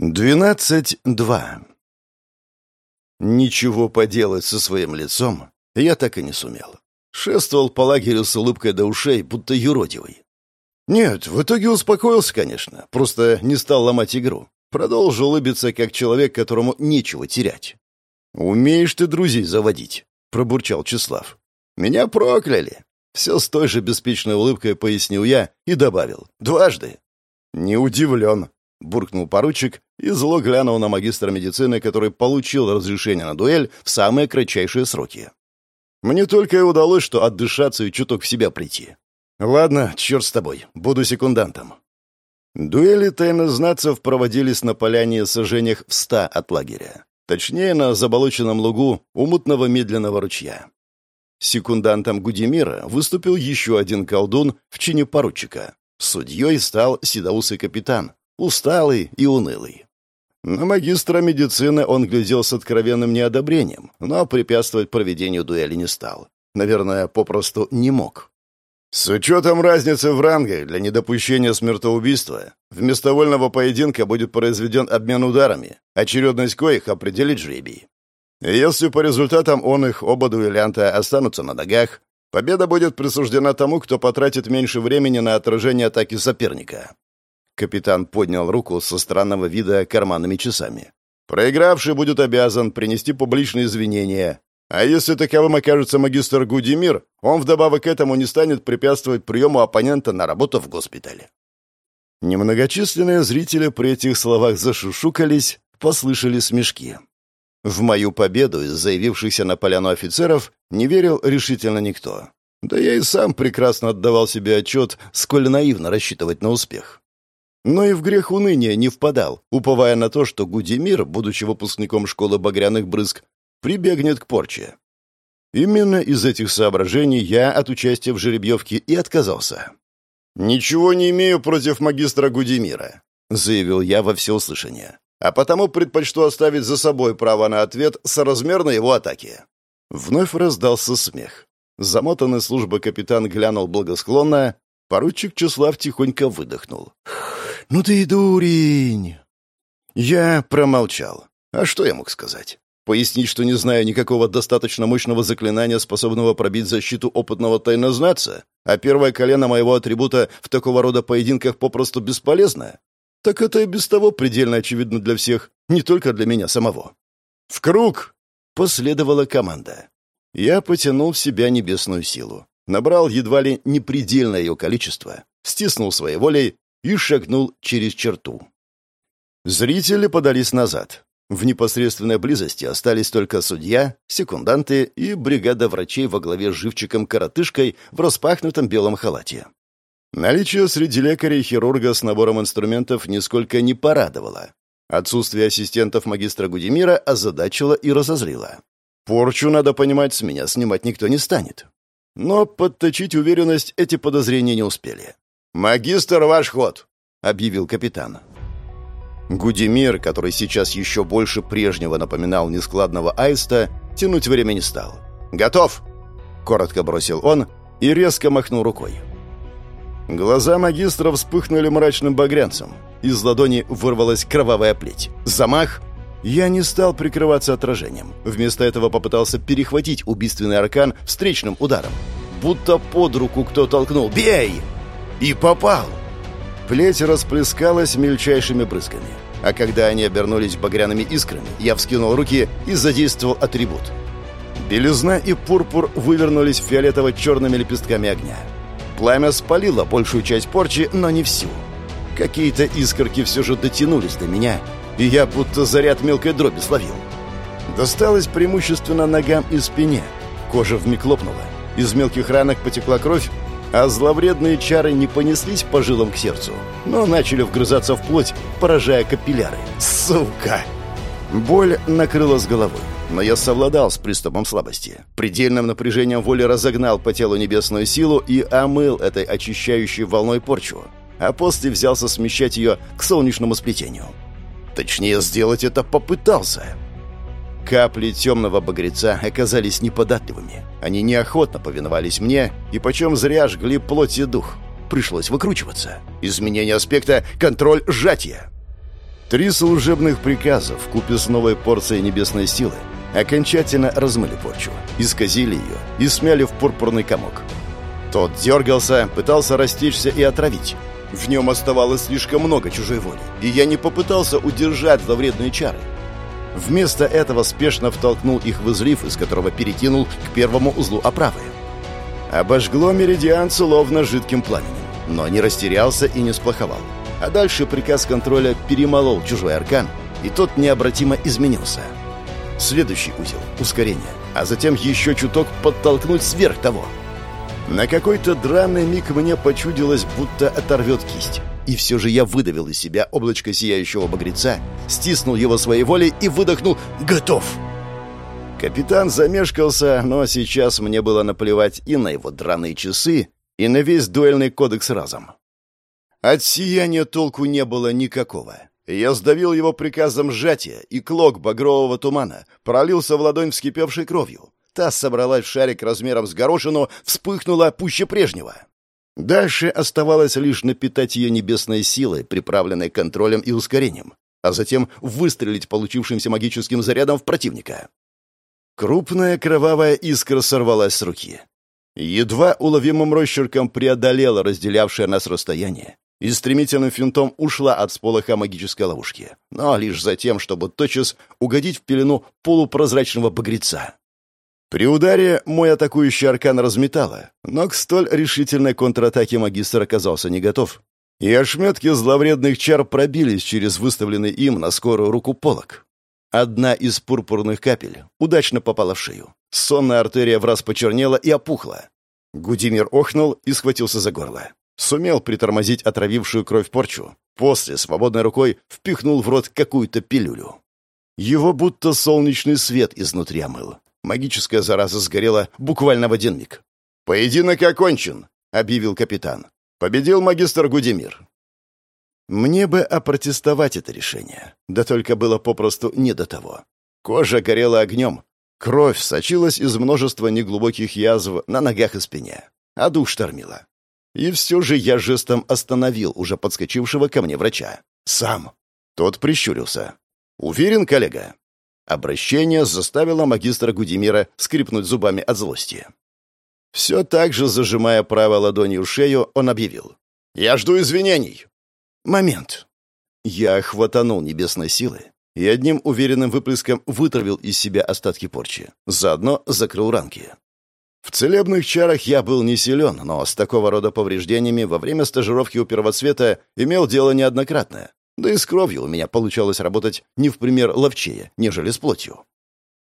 12.2 Ничего поделать со своим лицом я так и не сумел. Шествовал по лагерю с улыбкой до ушей, будто юродивый. Нет, в итоге успокоился, конечно, просто не стал ломать игру. Продолжил улыбиться, как человек, которому нечего терять. «Умеешь ты друзей заводить», — пробурчал Числав. «Меня прокляли». Все с той же беспечной улыбкой пояснил я и добавил. «Дважды». «Не удивлен», — буркнул поручик и зло глянул на магистра медицины, который получил разрешение на дуэль в самые кратчайшие сроки. Мне только и удалось, что отдышаться и чуток в себя прийти. Ладно, черт с тобой, буду секундантом. Дуэли тайнознацев проводились на поляне сожжениях в ста от лагеря. Точнее, на заболоченном лугу у мутного медленного ручья. Секундантом Гудемира выступил еще один колдун в чине поручика. Судьей стал седоусый капитан, усталый и унылый. На магистра медицины он глядел с откровенным неодобрением, но препятствовать проведению дуэли не стал. Наверное, попросту не мог. С учетом разницы в рангах для недопущения смертоубийства, вместо вольного поединка будет произведен обмен ударами, очередность коих определит жребий. если по результатам он их оба дуэлянта останутся на ногах, победа будет присуждена тому, кто потратит меньше времени на отражение атаки соперника. Капитан поднял руку со странного вида карманными часами. «Проигравший будет обязан принести публичные извинения. А если таковым окажется магистр Гудимир, он вдобавок к этому не станет препятствовать приему оппонента на работу в госпитале». Немногочисленные зрители при этих словах зашушукались, послышали смешки. В мою победу из заявившихся на поляну офицеров не верил решительно никто. Да я и сам прекрасно отдавал себе отчет, сколь наивно рассчитывать на успех но и в грех уныния не впадал, уповая на то, что Гудимир, будучи выпускником школы багряных брызг, прибегнет к порче. Именно из этих соображений я от участия в жеребьевке и отказался. «Ничего не имею против магистра Гудимира», — заявил я во всеуслышание. «А потому предпочту оставить за собой право на ответ соразмерно его атаке». Вновь раздался смех. Замотанный служба капитан глянул благосклонно, поручик Числав тихонько выдохнул. «Ну ты и дурень!» Я промолчал. А что я мог сказать? Пояснить, что не знаю никакого достаточно мощного заклинания, способного пробить защиту опытного тайнознаться, а первое колено моего атрибута в такого рода поединках попросту бесполезно? Так это и без того предельно очевидно для всех, не только для меня самого. «В круг!» — последовала команда. Я потянул в себя небесную силу, набрал едва ли непредельное ее количество, стиснул своей волей и шагнул через черту. Зрители подались назад. В непосредственной близости остались только судья, секунданты и бригада врачей во главе с живчиком-коротышкой в распахнутом белом халате. Наличие среди лекарей хирурга с набором инструментов нисколько не порадовало. Отсутствие ассистентов магистра Гудемира озадачило и разозлило. Порчу, надо понимать, с меня снимать никто не станет. Но подточить уверенность эти подозрения не успели. «Магистр, ваш ход!» — объявил капитан. Гудимир, который сейчас еще больше прежнего напоминал нескладного аиста, тянуть время не стал. «Готов!» — коротко бросил он и резко махнул рукой. Глаза магистра вспыхнули мрачным багрянцем. Из ладони вырвалась кровавая плеть. Замах! Я не стал прикрываться отражением. Вместо этого попытался перехватить убийственный аркан встречным ударом. Будто под руку кто толкнул. «Бей!» И попал. Плеть расплескалась мельчайшими брызгами. А когда они обернулись багряными искрами, я вскинул руки и задействовал атрибут. Белизна и пурпур вывернулись фиолетово-черными лепестками огня. Пламя спалило большую часть порчи, но не всю. Какие-то искорки все же дотянулись до меня, и я будто заряд мелкой дроби словил. Досталось преимущественно ногам и спине. Кожа вмиг лопнула. Из мелких ранок потекла кровь, а зловредные чары не понеслись по жилам к сердцу, но начали вгрызаться в плоть, поражая капилляры. Сука! Боль накрыла с головой, но я совладал с приступом слабости. Предельным напряжением воли разогнал по телу небесную силу и омыл этой очищающей волной порчу, а после взялся смещать ее к солнечному сплетению. Точнее, сделать это попытался — Капли темного багреца оказались неподатливыми. Они неохотно повиновались мне, и почем зря жгли плоть и дух. Пришлось выкручиваться. Изменение аспекта — контроль сжатия. Три служебных приказа в купе с новой порцией небесной силы окончательно размыли порчу, исказили ее и смяли в пурпурный комок. Тот дергался, пытался растечься и отравить. В нем оставалось слишком много чужой воли, и я не попытался удержать зловредные чары. Вместо этого спешно втолкнул их в излив, из которого перекинул к первому узлу оправы. Обожгло меридиан словно жидким пламенем, но не растерялся и не сплоховал. А дальше приказ контроля перемолол чужой аркан, и тот необратимо изменился. Следующий узел — ускорение, а затем еще чуток подтолкнуть сверх того. На какой-то драный миг мне почудилось, будто оторвет кисть. И все же я выдавил из себя облачко сияющего багреца, стиснул его своей волей и выдохнул «Готов!». Капитан замешкался, но сейчас мне было наплевать и на его драные часы, и на весь дуэльный кодекс разом. От сияния толку не было никакого. Я сдавил его приказом сжатия, и клок багрового тумана пролился в ладонь вскипевшей кровью. Та собралась в шарик размером с горошину, вспыхнула пуще прежнего. Дальше оставалось лишь напитать ее небесной силой, приправленной контролем и ускорением, а затем выстрелить получившимся магическим зарядом в противника. Крупная кровавая искра сорвалась с руки. Едва уловимым росчерком преодолела разделявшее нас расстояние и стремительным финтом ушла от сполоха магической ловушки, но лишь за тем, чтобы тотчас угодить в пелену полупрозрачного багреца. При ударе мой атакующий аркан разметало, но к столь решительной контратаке магистр оказался не готов. И ошметки зловредных чар пробились через выставленный им на скорую руку полок. Одна из пурпурных капель удачно попала в шею. Сонная артерия враз почернела и опухла. Гудимир охнул и схватился за горло. Сумел притормозить отравившую кровь порчу. После свободной рукой впихнул в рот какую-то пилюлю. Его будто солнечный свет изнутри омыл. Магическая зараза сгорела буквально в один миг. «Поединок окончен», — объявил капитан. «Победил магистр Гудимир». Мне бы опротестовать это решение. Да только было попросту не до того. Кожа горела огнем. Кровь сочилась из множества неглубоких язв на ногах и спине. А дух штормила. И все же я жестом остановил уже подскочившего ко мне врача. «Сам». Тот прищурился. «Уверен, коллега?» Обращение заставило магистра Гудимира скрипнуть зубами от злости. Все так же, зажимая правой ладонью шею, он объявил. «Я жду извинений». «Момент». Я хватанул небесной силы и одним уверенным выплеском вытравил из себя остатки порчи. Заодно закрыл ранки. В целебных чарах я был не силен, но с такого рода повреждениями во время стажировки у первоцвета имел дело неоднократно. Да и с кровью у меня получалось работать не в пример ловчее, нежели с плотью.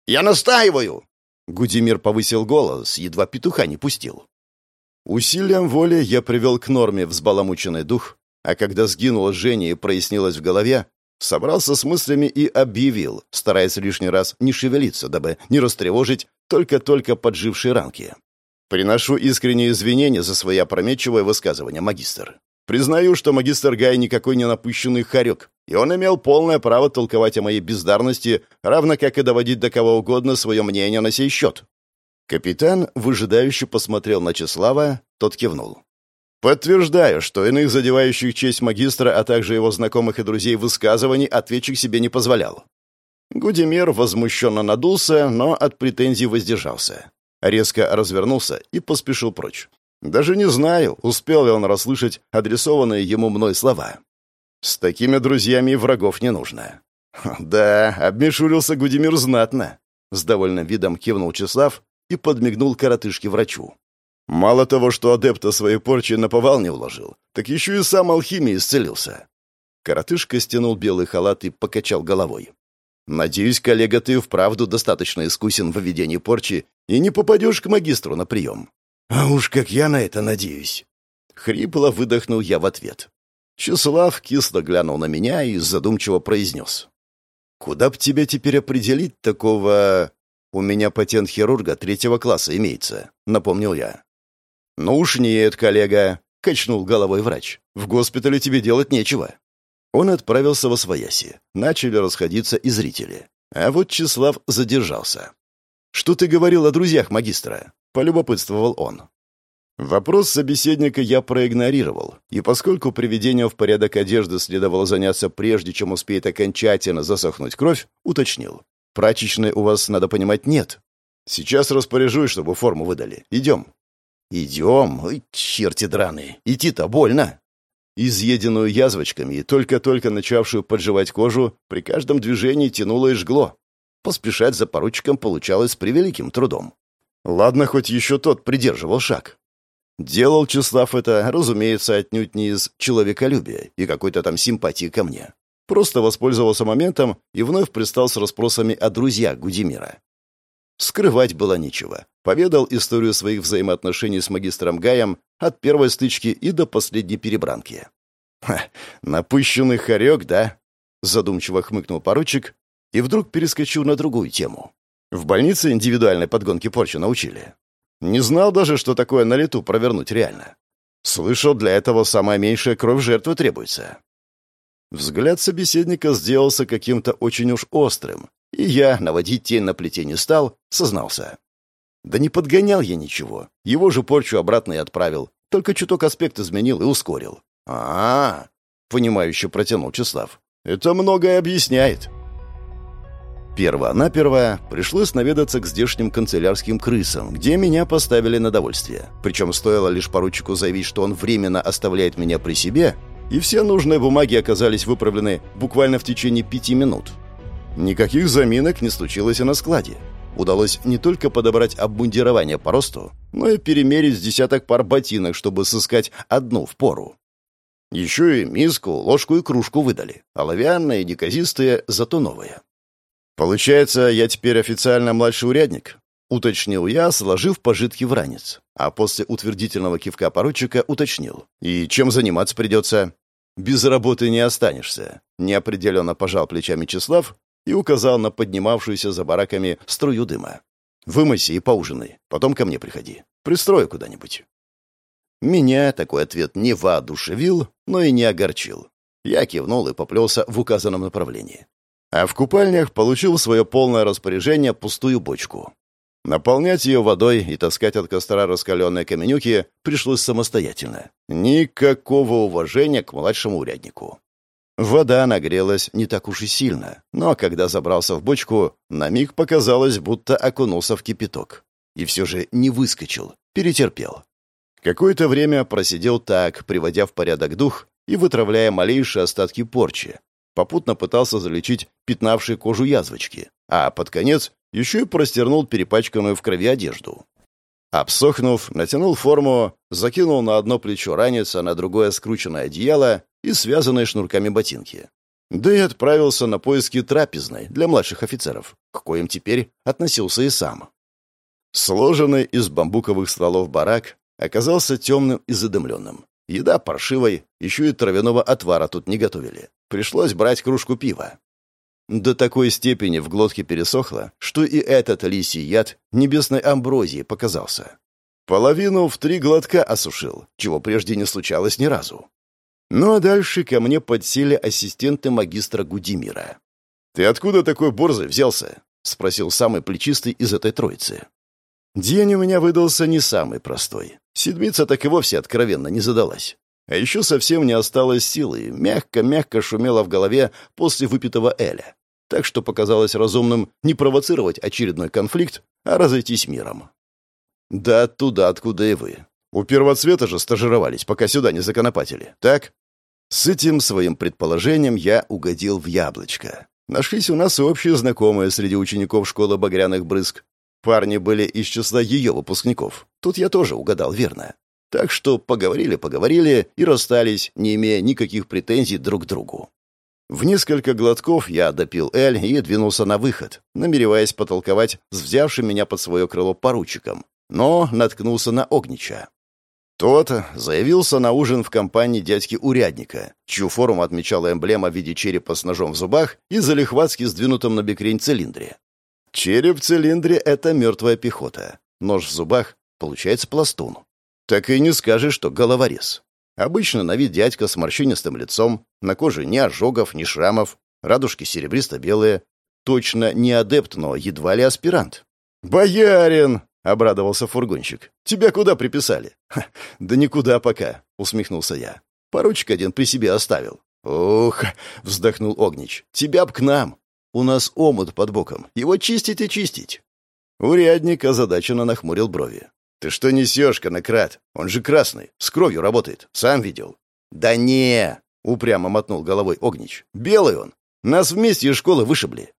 «Я настаиваю!» Гудимир повысил голос, едва петуха не пустил. Усилием воли я привел к норме взбаламученный дух, а когда сгинуло жжение и прояснилось в голове, собрался с мыслями и объявил, стараясь лишний раз не шевелиться, дабы не растревожить только-только поджившие ранки. Приношу искренние извинения за свои опрометчивое высказывание, магистр. Признаю, что магистр Гай никакой не напыщенный хорек, и он имел полное право толковать о моей бездарности, равно как и доводить до кого угодно свое мнение на сей счет. Капитан выжидающе посмотрел на Числава, тот кивнул. Подтверждаю, что иных задевающих честь магистра, а также его знакомых и друзей высказываний ответчик себе не позволял. Гудимир возмущенно надулся, но от претензий воздержался. Резко развернулся и поспешил прочь. Даже не знаю, успел ли он расслышать адресованные ему мной слова. С такими друзьями врагов не нужно. Да, обмешурился Гудимир знатно. С довольным видом кивнул Числав и подмигнул коротышке врачу. Мало того, что адепта своей порчи наповал не уложил, так еще и сам алхимией исцелился. Коротышка стянул белый халат и покачал головой. «Надеюсь, коллега, ты вправду достаточно искусен в выведении порчи и не попадешь к магистру на прием». «А уж как я на это надеюсь!» Хрипло выдохнул я в ответ. Числав кисло глянул на меня и задумчиво произнес. «Куда б тебе теперь определить такого...» «У меня патент хирурга третьего класса имеется», — напомнил я. «Ну уж нет, коллега», — качнул головой врач. «В госпитале тебе делать нечего». Он отправился во свояси. Начали расходиться и зрители. А вот Числав задержался. «Что ты говорил о друзьях магистра?» — полюбопытствовал он. Вопрос собеседника я проигнорировал, и поскольку приведением в порядок одежды следовало заняться прежде, чем успеет окончательно засохнуть кровь, уточнил. «Прачечной у вас, надо понимать, нет. Сейчас распоряжусь, чтобы форму выдали. Идем». «Идем? Ой, черти драные, идти-то больно». Изъеденную язвочками и только-только начавшую подживать кожу, при каждом движении тянуло и жгло. Поспешать за поручиком получалось с превеликим трудом. Ладно, хоть еще тот придерживал шаг. Делал Числав это, разумеется, отнюдь не из человеколюбия и какой-то там симпатии ко мне. Просто воспользовался моментом и вновь пристал с расспросами о друзьях Гудимира. Скрывать было нечего. Поведал историю своих взаимоотношений с магистром Гаем от первой стычки и до последней перебранки. «Ха, напыщенный хорек, да?» Задумчиво хмыкнул поручик и вдруг перескочил на другую тему. В больнице индивидуальной подгонки порчи научили. Не знал даже, что такое на лету провернуть реально. Слышал, для этого самая меньшая кровь жертвы требуется. Взгляд собеседника сделался каким-то очень уж острым, и я наводить тень на плите не стал, сознался. Да не подгонял я ничего. Его же порчу обратно и отправил. Только чуток аспект изменил и ускорил. а, -а, -а понимающе протянул Числав. «Это многое объясняет». Перво-наперво пришлось наведаться к здешним канцелярским крысам, где меня поставили на довольствие. Причем стоило лишь поручику заявить, что он временно оставляет меня при себе, и все нужные бумаги оказались выправлены буквально в течение пяти минут. Никаких заминок не случилось и на складе. Удалось не только подобрать обмундирование по росту, но и перемерить десяток пар ботинок, чтобы сыскать одну в пору. Еще и миску, ложку и кружку выдали, оловянные, неказистые, зато новые. «Получается, я теперь официально младший урядник?» — уточнил я, сложив пожитки в ранец. А после утвердительного кивка поручика уточнил. «И чем заниматься придется?» «Без работы не останешься», — неопределенно пожал плечами Числав и указал на поднимавшуюся за бараками струю дыма. «Вымойся и поужинай, потом ко мне приходи. Пристрою куда-нибудь». Меня такой ответ не воодушевил, но и не огорчил. Я кивнул и поплелся в указанном направлении а в купальнях получил свое полное распоряжение пустую бочку. Наполнять ее водой и таскать от костра раскаленные каменюки пришлось самостоятельно. Никакого уважения к младшему уряднику. Вода нагрелась не так уж и сильно, но когда забрался в бочку, на миг показалось, будто окунулся в кипяток. И все же не выскочил, перетерпел. Какое-то время просидел так, приводя в порядок дух и вытравляя малейшие остатки порчи, попутно пытался залечить пятнавшие кожу язвочки, а под конец еще и простернул перепачканную в крови одежду. Обсохнув, натянул форму, закинул на одно плечо ранец, а на другое скрученное одеяло и связанные шнурками ботинки. Да и отправился на поиски трапезной для младших офицеров, к коим теперь относился и сам. Сложенный из бамбуковых стволов барак оказался темным и задымленным. Еда паршивой, еще и травяного отвара тут не готовили. Пришлось брать кружку пива. До такой степени в глотке пересохло, что и этот лисий яд небесной амброзии показался. Половину в три глотка осушил, чего прежде не случалось ни разу. Ну а дальше ко мне подсели ассистенты магистра Гудимира. «Ты откуда такой борзый взялся?» — спросил самый плечистый из этой троицы. День у меня выдался не самый простой. Седмица так и вовсе откровенно не задалась. А еще совсем не осталось силы, мягко-мягко шумело в голове после выпитого Эля. Так что показалось разумным не провоцировать очередной конфликт, а разойтись миром. Да оттуда, откуда и вы. У первоцвета же стажировались, пока сюда не законопатили, так? С этим своим предположением я угодил в яблочко. Нашлись у нас и общие знакомые среди учеников школы багряных брызг. Парни были из числа ее выпускников. Тут я тоже угадал верно. Так что поговорили-поговорили и расстались, не имея никаких претензий друг к другу. В несколько глотков я допил Эль и двинулся на выход, намереваясь потолковать с взявшим меня под свое крыло поручиком, но наткнулся на Огнича. Тот заявился на ужин в компании дядьки Урядника, чью форму отмечала эмблема в виде черепа с ножом в зубах и залихватски сдвинутом на бекрень цилиндре. Череп в цилиндре — это мертвая пехота. Нож в зубах — получается пластун. Так и не скажешь, что головорез. Обычно на вид дядька с морщинистым лицом, на коже ни ожогов, ни шрамов, радужки серебристо-белые. Точно не адепт, но едва ли аспирант. «Боярин!» — обрадовался фургонщик. «Тебя куда приписали?» «Да никуда пока», — усмехнулся я. «Поручик один при себе оставил». «Ох», — вздохнул Огнич, — «тебя б к нам. У нас омут под боком. Его чистить и чистить». Урядник озадаченно нахмурил брови. «Ты что несешь, конократ? Он же красный, с кровью работает. Сам видел». «Да не!» — упрямо мотнул головой Огнич. «Белый он. Нас вместе из школы вышибли».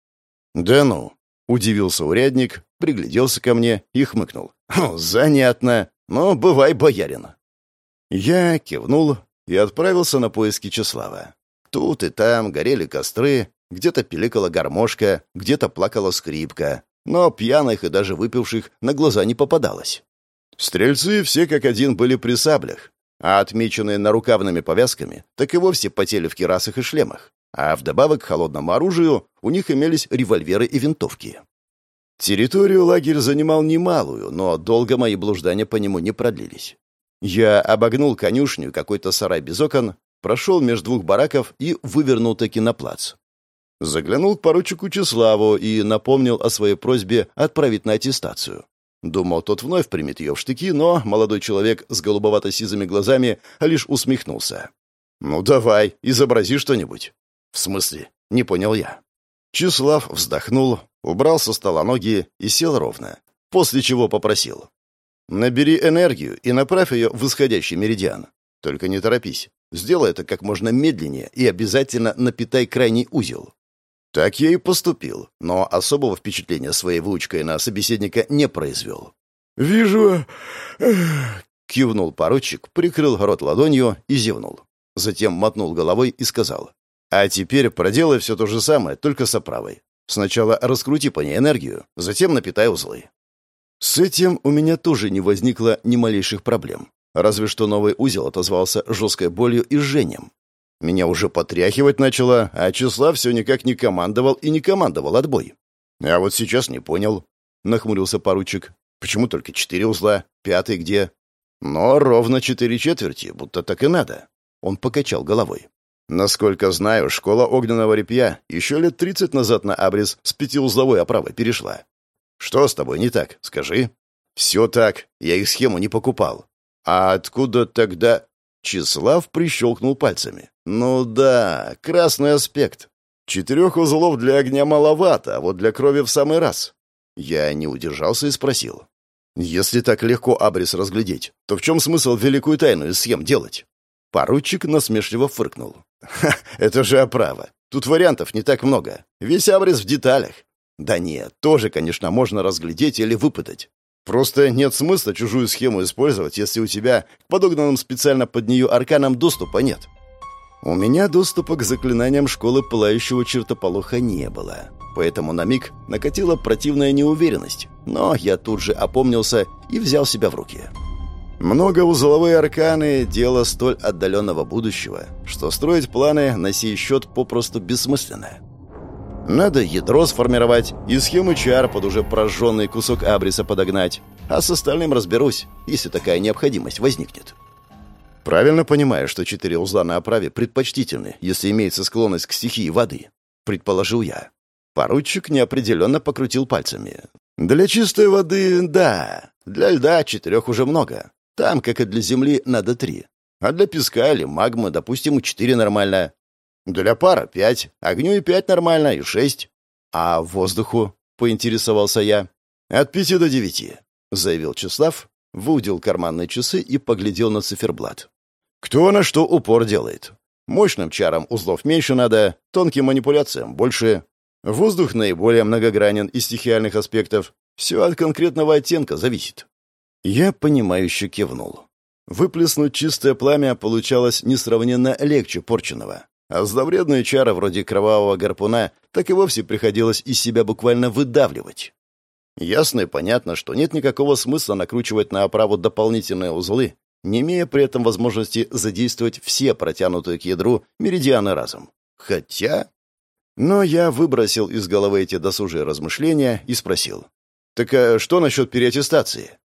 «Да ну!» — удивился урядник, пригляделся ко мне и хмыкнул. «Занятно. Но бывай, боярин». Я кивнул и отправился на поиски Числава. Тут и там горели костры, где-то пиликала гармошка, где-то плакала скрипка, но пьяных и даже выпивших на глаза не попадалось. Стрельцы все как один были при саблях, а отмеченные нарукавными повязками так и вовсе потели в кирасах и шлемах, а вдобавок к холодному оружию у них имелись револьверы и винтовки. Территорию лагерь занимал немалую, но долго мои блуждания по нему не продлились. Я обогнул конюшню, какой-то сарай без окон, прошел между двух бараков и вывернул таки на плац. Заглянул к поручику Числаву и напомнил о своей просьбе отправить на аттестацию. Думал, тот вновь примет ее в штыки, но молодой человек с голубовато-сизыми глазами лишь усмехнулся. «Ну давай, изобрази что-нибудь». «В смысле?» — не понял я. Числав вздохнул, убрал со стола ноги и сел ровно, после чего попросил. «Набери энергию и направь ее в исходящий меридиан. Только не торопись. Сделай это как можно медленнее и обязательно напитай крайний узел. Так я и поступил, но особого впечатления своей выучкой на собеседника не произвел. «Вижу...» — кивнул поручик, прикрыл рот ладонью и зевнул. Затем мотнул головой и сказал. «А теперь проделай все то же самое, только с оправой. Сначала раскрути по ней энергию, затем напитай узлы». С этим у меня тоже не возникло ни малейших проблем. Разве что новый узел отозвался жесткой болью и жжением. Меня уже потряхивать начало, а числа все никак не командовал и не командовал отбой. А вот сейчас не понял, — нахмурился поручик. Почему только четыре узла? Пятый где? Но ровно четыре четверти, будто так и надо. Он покачал головой. Насколько знаю, школа огненного репья еще лет тридцать назад на абрис с пятиузловой оправой перешла. Что с тобой не так? Скажи. Все так. Я их схему не покупал. А откуда тогда... Числав прищелкнул пальцами. «Ну да, красный аспект. Четырех узлов для огня маловато, а вот для крови в самый раз». Я не удержался и спросил. «Если так легко абрис разглядеть, то в чем смысл великую тайну из схем делать?» Поручик насмешливо фыркнул. «Ха, это же оправа. Тут вариантов не так много. Весь абрис в деталях. Да нет, тоже, конечно, можно разглядеть или выпытать. Просто нет смысла чужую схему использовать, если у тебя к подогнанным специально под нее арканам доступа нет. У меня доступа к заклинаниям школы пылающего чертополоха не было. Поэтому на миг накатила противная неуверенность. Но я тут же опомнился и взял себя в руки. Многоузловые арканы — дело столь отдаленного будущего, что строить планы на сей счет попросту бессмысленно. Надо ядро сформировать и схему чар под уже прожженный кусок абриса подогнать, а с остальным разберусь, если такая необходимость возникнет. Правильно понимаю, что четыре узла на оправе предпочтительны, если имеется склонность к стихии воды, предположил я. Поручик неопределенно покрутил пальцами. Для чистой воды — да. Для льда четырех уже много. Там, как и для земли, надо три. А для песка или магмы, допустим, четыре нормально. Для пара — пять. Огню и пять нормально, и шесть. А воздуху? — поинтересовался я. От пяти до девяти, — заявил Числав, выудил карманные часы и поглядел на циферблат. Кто на что упор делает. Мощным чарам узлов меньше надо, тонким манипуляциям больше. Воздух наиболее многогранен из стихиальных аспектов. Все от конкретного оттенка зависит. Я понимающе кивнул. Выплеснуть чистое пламя получалось несравненно легче порченного. А зловредные чары вроде кровавого гарпуна так и вовсе приходилось из себя буквально выдавливать. Ясно и понятно, что нет никакого смысла накручивать на оправу дополнительные узлы, не имея при этом возможности задействовать все протянутые к ядру меридианы разом. Хотя... Но я выбросил из головы эти досужие размышления и спросил. «Так а что насчет переаттестации?»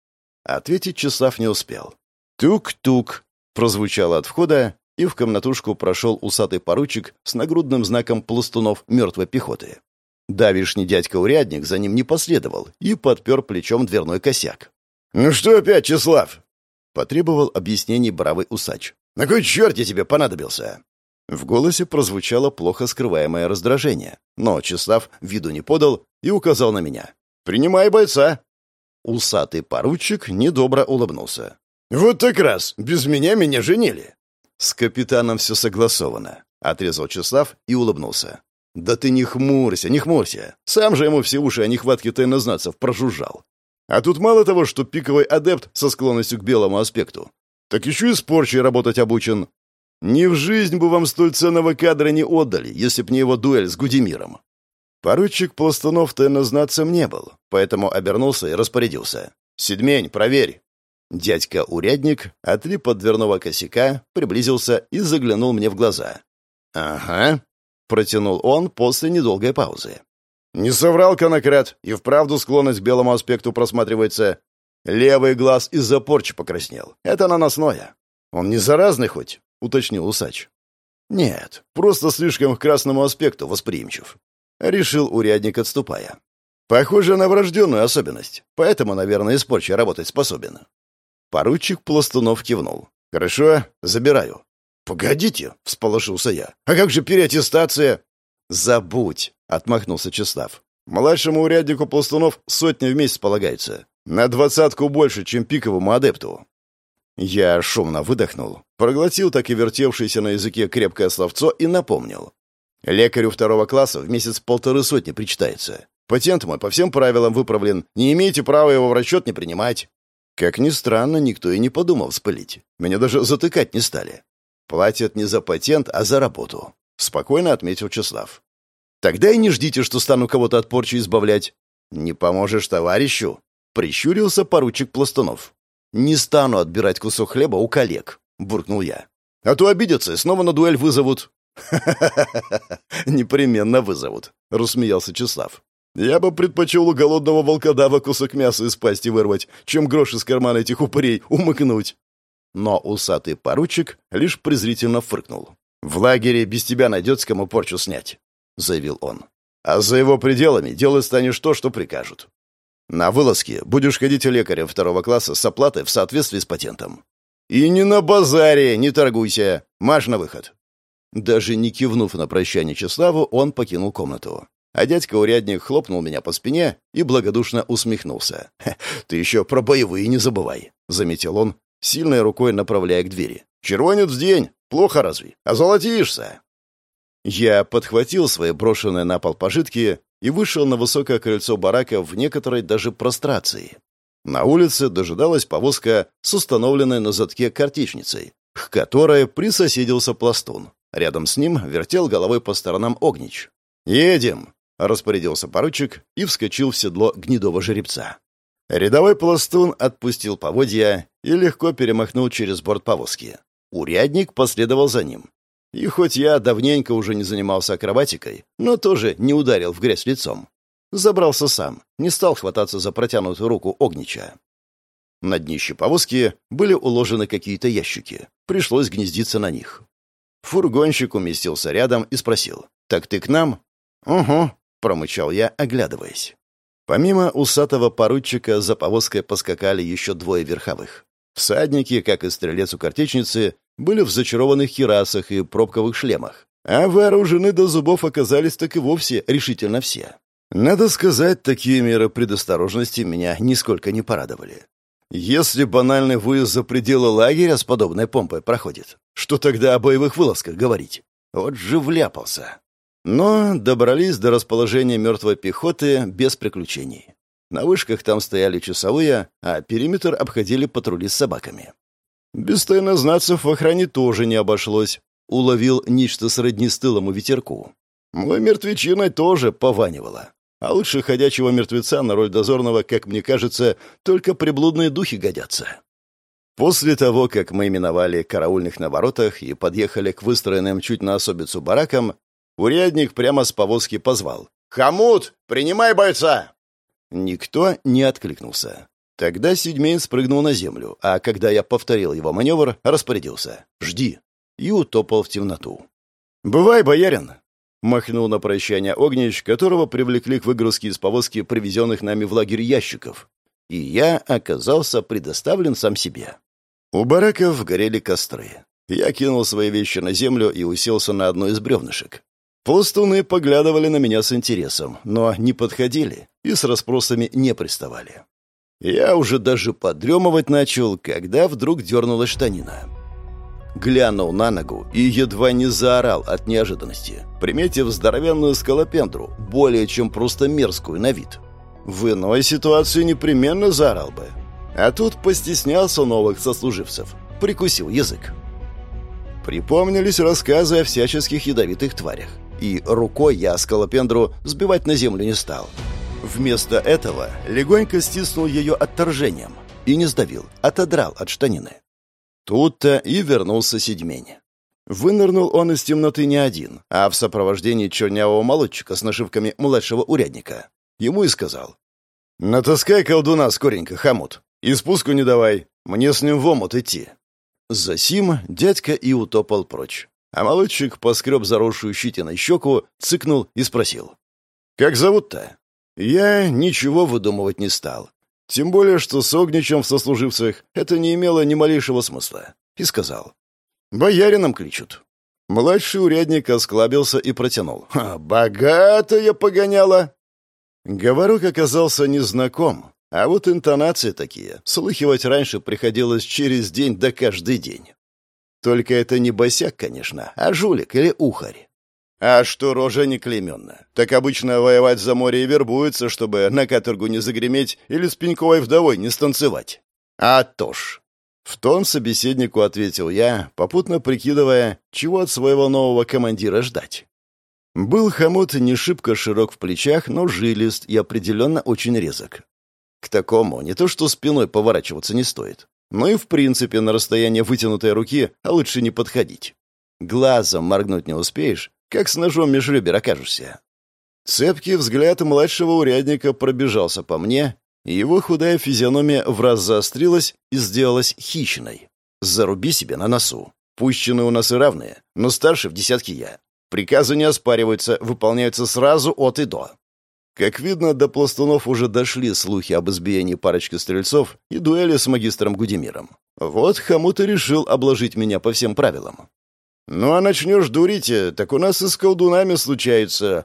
Ответить Числав не успел. «Тук-тук!» прозвучало от входа, и в комнатушку прошел усатый поручик с нагрудным знаком пластунов мертвой пехоты. Давишний дядька-урядник за ним не последовал и подпер плечом дверной косяк. «Ну что опять, Числав?» — потребовал объяснений бравый усач. «На кой черт я тебе понадобился?» В голосе прозвучало плохо скрываемое раздражение, но Числав виду не подал и указал на меня. «Принимай бойца!» Усатый поручик недобро улыбнулся. «Вот так раз! Без меня меня женили!» «С капитаном все согласовано», — отрезал Числав и улыбнулся. «Да ты не хмурься, не хмурься. Сам же ему все уши о нехватке тайнознацев прожужжал. А тут мало того, что пиковый адепт со склонностью к белому аспекту, так еще и с порчей работать обучен. Ни в жизнь бы вам столь ценного кадра не отдали, если б не его дуэль с Гудемиром». Поручик Пластунов тайнознацем не был, поэтому обернулся и распорядился. «Седмень, проверь!» Дядька-урядник отлип от дверного косяка, приблизился и заглянул мне в глаза. «Ага», — протянул он после недолгой паузы. «Не соврал конократ, и вправду склонность к белому аспекту просматривается. Левый глаз из-за порчи покраснел. Это наносное. Он не заразный хоть?» — уточнил усач. «Нет, просто слишком к красному аспекту восприимчив», — решил урядник, отступая. «Похоже на врожденную особенность, поэтому, наверное, из порчи работать способен. Поручик Пластунов кивнул. «Хорошо, забираю». «Погодите», — всполошился я. «А как же переаттестация?» «Забудь», — отмахнулся Числав. «Младшему уряднику Пластунов сотня в месяц полагается. На двадцатку больше, чем пиковому адепту». Я шумно выдохнул, проглотил так и вертевшееся на языке крепкое словцо и напомнил. Лекарю второго класса в месяц полторы сотни причитается. Патент мой по всем правилам выправлен. Не имеете права его в расчет не принимать. Как ни странно, никто и не подумал вспылить. Меня даже затыкать не стали. Платят не за патент, а за работу. Спокойно отметил Числав. Тогда и не ждите, что стану кого-то от порчи избавлять. Не поможешь товарищу? Прищурился поручик Пластунов. Не стану отбирать кусок хлеба у коллег, буркнул я. А то обидятся и снова на дуэль вызовут. Непременно вызовут, рассмеялся Числав. Я бы предпочел у голодного волкодава кусок мяса из пасти вырвать, чем грош из кармана этих упырей умыкнуть. Но усатый поручик лишь презрительно фыркнул. «В лагере без тебя найдется кому порчу снять», — заявил он. «А за его пределами делать станешь то, что прикажут. На вылазке будешь ходить лекарем второго класса с оплатой в соответствии с патентом. И не на базаре, не торгуйся. Маш на выход». Даже не кивнув на прощание Числаву, он покинул комнату. А дядька-урядник хлопнул меня по спине и благодушно усмехнулся. «Ты еще про боевые не забывай», — заметил он, сильной рукой направляя к двери. «Червонец день! Плохо разве? А золотишься!» Я подхватил свои брошенные на пол пожитки и вышел на высокое крыльцо барака в некоторой даже прострации. На улице дожидалась повозка с установленной на задке картечницей, к которой присоседился пластун. Рядом с ним вертел головой по сторонам Огнич. «Едем!» распорядился поручик и вскочил в седло гнедого жеребца. Рядовой пластун отпустил поводья и легко перемахнул через борт повозки. Урядник последовал за ним. И хоть я давненько уже не занимался акробатикой, но тоже не ударил в грязь лицом. Забрался сам, не стал хвататься за протянутую руку Огнича. На днище повозки были уложены какие-то ящики. Пришлось гнездиться на них. Фургонщик уместился рядом и спросил. «Так ты к нам?» «Угу», — промычал я, оглядываясь. Помимо усатого поручика за повозкой поскакали еще двое верховых. Всадники, как и стрелец у картечницы, были в зачарованных хирасах и пробковых шлемах. А вооружены до зубов оказались так и вовсе решительно все. Надо сказать, такие меры предосторожности меня нисколько не порадовали. Если банальный выезд за пределы лагеря с подобной помпой проходит, что тогда о боевых вылазках говорить? Вот же вляпался. Но добрались до расположения мертвой пехоты без приключений. На вышках там стояли часовые, а периметр обходили патрули с собаками. Без тайнознацев в охране тоже не обошлось. Уловил нечто сродни стылому ветерку. Мой мертвечиной тоже пованивало. А лучше ходячего мертвеца на роль дозорного, как мне кажется, только приблудные духи годятся. После того, как мы миновали караульных на воротах и подъехали к выстроенным чуть на особицу баракам, Урядник прямо с повозки позвал. «Хамут, принимай бойца!» Никто не откликнулся. Тогда Седьмейн спрыгнул на землю, а когда я повторил его маневр, распорядился. «Жди!» и утопал в темноту. «Бывай, боярин!» — махнул на прощание Огнич, которого привлекли к выгрузке из повозки привезенных нами в лагерь ящиков. и я оказался предоставлен сам себе. У бараков горели костры. Я кинул свои вещи на землю и уселся на одно из бревнышек. Пластуны поглядывали на меня с интересом, но не подходили и с расспросами не приставали. Я уже даже подремывать начал, когда вдруг дернулась штанина. Глянул на ногу и едва не заорал от неожиданности, приметив здоровенную скалопендру, более чем просто мерзкую на вид. В иной ситуации непременно заорал бы. А тут постеснялся новых сослуживцев, прикусил язык. Припомнились рассказы о всяческих ядовитых тварях и рукой я скалопендру сбивать на землю не стал. Вместо этого легонько стиснул ее отторжением и не сдавил, отодрал от штанины. Тут-то и вернулся седьмень. Вынырнул он из темноты не один, а в сопровождении чернявого молодчика с нашивками младшего урядника. Ему и сказал. «Натаскай колдуна скоренько, хомут, и спуску не давай, мне с ним в омут идти». Засим дядька и утопал прочь. А молодчик поскреб заросшую щитиной щеку, цыкнул и спросил. «Как зовут-то?» Я ничего выдумывать не стал. Тем более, что с Огничем в сослуживцах это не имело ни малейшего смысла. И сказал. «Боярином кличут». Младший урядник осклабился и протянул. «Ха, «Богатая погоняла!» Говорок оказался незнаком, а вот интонации такие слыхивать раньше приходилось через день да каждый день. Только это не босяк, конечно, а жулик или ухарь. А что рожа не клейменна? Так обычно воевать за море и вербуются, чтобы на каторгу не загреметь или с пеньковой вдовой не станцевать. А то ж. В тон собеседнику ответил я, попутно прикидывая, чего от своего нового командира ждать. Был хомут не шибко широк в плечах, но жилист и определенно очень резок. К такому не то что спиной поворачиваться не стоит. Ну и в принципе на расстояние вытянутой руки лучше не подходить. Глазом моргнуть не успеешь, как с ножом меж ребер окажешься. Цепкий взгляд младшего урядника пробежался по мне, и его худая физиономия в раз заострилась и сделалась хищной. Заруби себе на носу. Пущены у нас и равные, но старше в десятки я. Приказы не оспариваются, выполняются сразу от и до. Как видно, до пластунов уже дошли слухи об избиении парочки стрельцов и дуэли с магистром Гудемиром. Вот Хамут и решил обложить меня по всем правилам. «Ну а начнешь дурить, э, так у нас и с колдунами случается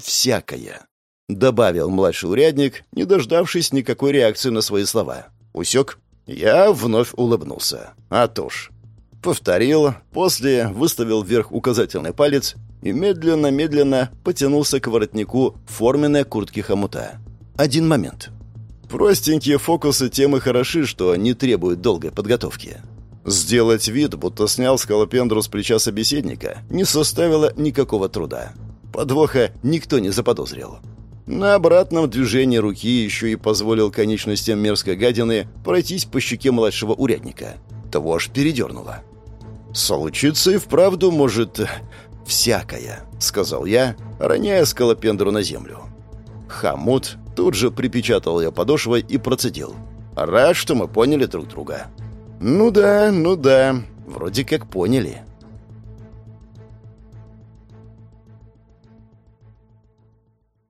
всякое», — добавил младший урядник, не дождавшись никакой реакции на свои слова. «Усек?» Я вновь улыбнулся. «А то ж». Повторил, после выставил вверх указательный палец и медленно-медленно потянулся к воротнику форменной куртки хомута. Один момент. Простенькие фокусы тем и хороши, что не требуют долгой подготовки. Сделать вид, будто снял скалопендру с плеча собеседника, не составило никакого труда. Подвоха никто не заподозрил. На обратном движении руки еще и позволил конечностям мерзкой гадины пройтись по щеке младшего урядника. Того аж передернуло. «Случится и вправду может всякое», — сказал я, роняя скалопендру на землю. Хамут тут же припечатал ее подошвой и процедил. «Рад, что мы поняли друг друга». «Ну да, ну да, вроде как поняли».